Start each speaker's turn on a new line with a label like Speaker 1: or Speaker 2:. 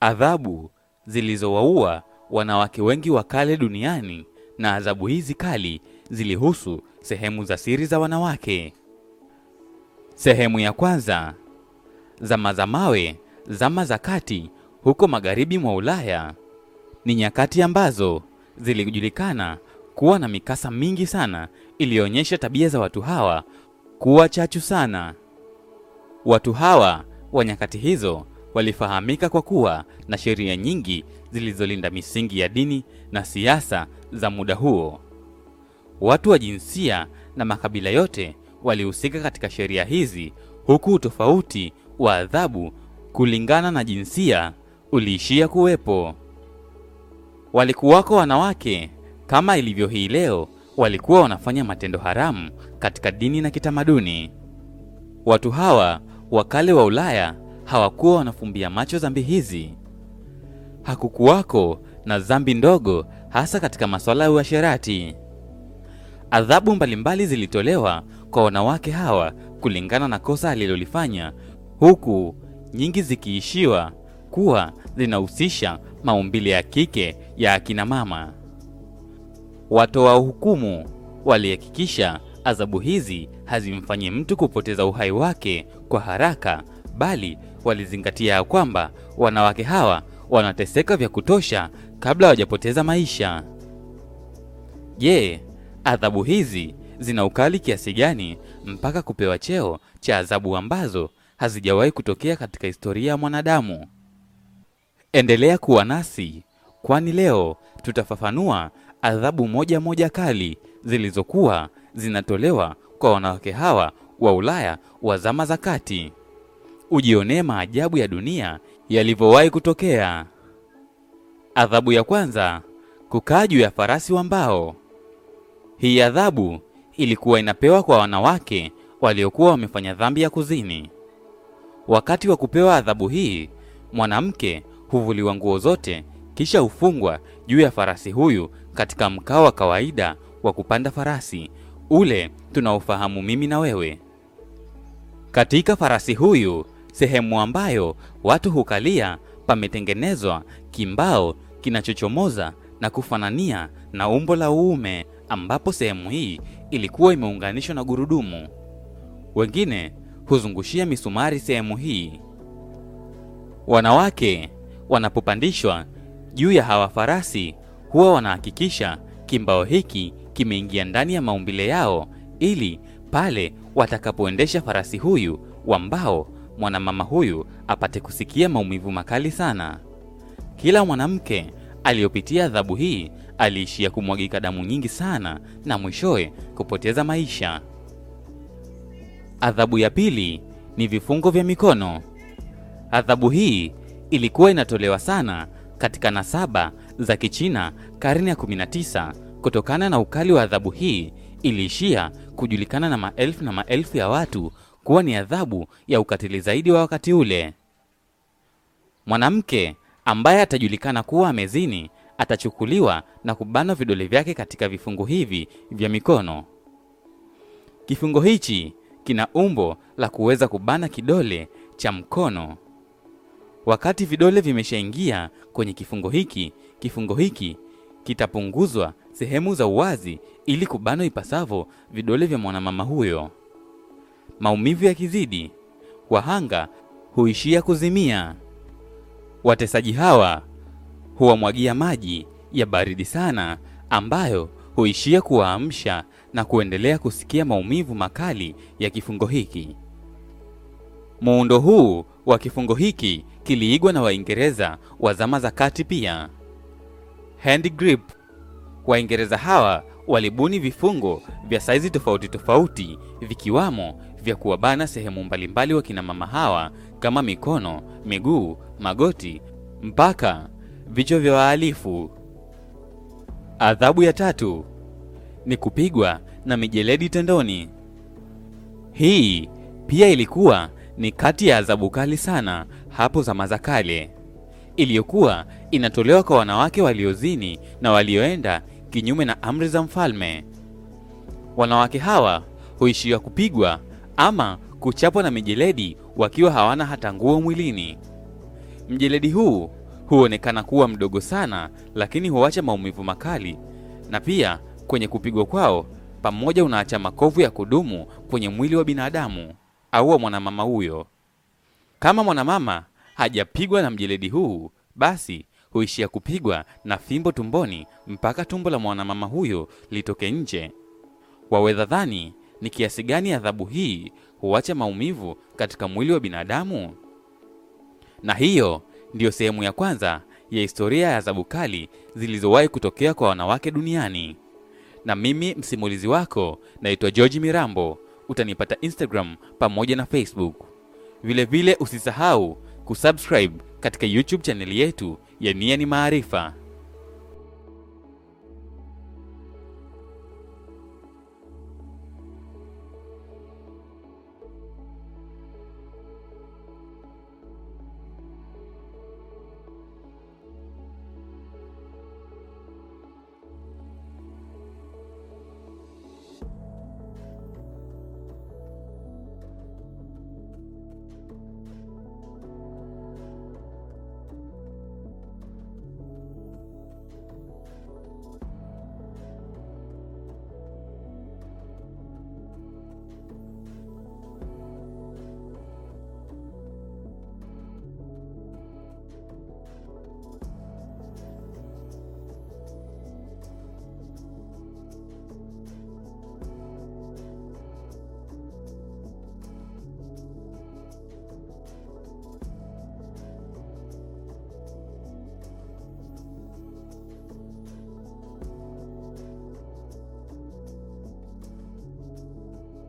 Speaker 1: adhabu zilizowaua wanawake wengi wa kale duniani, na adhabu hizi kali zilihusu sehemu za siri za wanawake. Sehemu ya kwanza, zama za mawe, zama za kati huko magharibi mwa Ulaya. Ni nyakati ambazo zilijulikana kuwa na mikasa mingi sana iliyoonyesha tabia za watu hawa kuwa chachu sana. Watu hawa wa nyakati hizo walifahamika kwa kuwa na sheria nyingi zilizolinda misingi ya dini na siasa za muda huo. Watu wa jinsia na makabila yote walihusika katika sheria hizi, huku utofauti wa adhabu kulingana na jinsia uliishia kuwepo. Walikuwako wanawake kama ilivyo hii leo, walikuwa wanafanya matendo haramu katika dini na kitamaduni. Watu hawa wakale wa Ulaya hawakuwa wanafumbia macho dhambi hizi. Hakukuwako na dhambi ndogo, hasa katika masuala ya uasherati. Adhabu mbalimbali zilitolewa kwa wanawake hawa kulingana na kosa alilolifanya, huku nyingi zikiishiwa kuwa zinahusisha maumbile ya kike ya akina mama. Watoa hukumu walihakikisha adhabu hizi hazimfanyi mtu kupoteza uhai wake kwa haraka, bali walizingatia ya kwamba wanawake hawa wanateseka vya kutosha kabla hawajapoteza maisha. Je, adhabu hizi zina ukali kiasi gani mpaka kupewa cheo cha adhabu ambazo hazijawahi kutokea katika historia ya mwanadamu? Endelea kuwa nasi, kwani leo tutafafanua adhabu moja moja kali zilizokuwa zinatolewa kwa wanawake hawa wa Ulaya wa zama za kati. Ujionee maajabu ya dunia yalivyowahi kutokea. Adhabu ya kwanza, kukaa juu ya farasi wa mbao. Hii adhabu ilikuwa inapewa kwa wanawake waliokuwa wamefanya dhambi ya kuzini. Wakati wa kupewa adhabu hii, mwanamke huvuliwa nguo zote kisha hufungwa juu ya farasi huyu katika mkao wa kawaida wa kupanda farasi ule tunaofahamu mimi na wewe. Katika farasi huyu, sehemu ambayo watu hukalia pametengenezwa kimbao kinachochomoza na kufanania na umbo la uume, ambapo sehemu hii ilikuwa imeunganishwa na gurudumu. Wengine huzungushia misumari sehemu hii. Wanawake wanapopandishwa juu ya hawa farasi huwa wanahakikisha kimbao hiki kimeingia ndani ya maumbile yao, ili pale watakapoendesha farasi huyu wa mbao, mwanamama huyu apate kusikia maumivu makali sana. Kila mwanamke aliyopitia adhabu hii aliishia kumwagika damu nyingi sana na mwishowe kupoteza maisha. Adhabu ya pili ni vifungo vya mikono. Adhabu hii ilikuwa inatolewa sana katika nasaba za Kichina karne ya 19. Kutokana na ukali wa adhabu hii, iliishia kujulikana na maelfu na maelfu ya watu kuwa ni adhabu ya ukatili zaidi wa wakati ule. Mwanamke ambaye atajulikana kuwa amezini atachukuliwa na kubanwa vidole vyake katika vifungo hivi vya mikono. Kifungo hichi kina umbo la kuweza kubana kidole cha mkono. Wakati vidole vimeshaingia kwenye kifungo hiki, kifungo hiki kitapunguzwa sehemu za uwazi ili kubanwa ipasavyo vidole vya mwanamama huyo. Maumivu yakizidi, wahanga huishia kuzimia. Watesaji hawa huwamwagia maji ya baridi sana ambayo huishia kuwaamsha na kuendelea kusikia maumivu makali ya kifungo hiki. Muundo huu wa kifungo hiki kiliigwa na Waingereza wa zama za kati pia. Hand grip. Waingereza hawa walibuni vifungo vya saizi tofauti tofauti vikiwamo vya kuwabana sehemu mbalimbali wa kina mama hawa kama mikono, miguu, magoti mpaka vichwa vya wahalifu. Adhabu ya tatu ni kupigwa na mijeledi tendoni. Hii pia ilikuwa ni kati ya adhabu kali sana hapo zama za kale, iliyokuwa inatolewa kwa wanawake waliozini na walioenda kinyume na amri za mfalme. Wanawake hawa huishiwa kupigwa ama kuchapwa na mijeledi wakiwa hawana hata nguo mwilini. Mjeledi huu huonekana kuwa mdogo sana, lakini huacha maumivu makali, na pia kwenye kupigwa kwao pamoja unaacha makovu ya kudumu kwenye mwili wa binadamu au wa mwanamama huyo. Kama mwanamama hajapigwa na mjeledi huu, basi huishia kupigwa na fimbo tumboni mpaka tumbo la mwanamama huyo litoke nje. Waweza dhani ni kiasi gani adhabu hii huacha maumivu katika mwili wa binadamu? Na hiyo ndiyo sehemu ya kwanza ya historia ya adhabu kali zilizowahi kutokea kwa wanawake duniani. Na mimi msimulizi wako naitwa George Mirambo. Utanipata Instagram pamoja na Facebook. Vilevile usisahau kusubscribe katika YouTube chaneli yetu ya Nia ni Maarifa.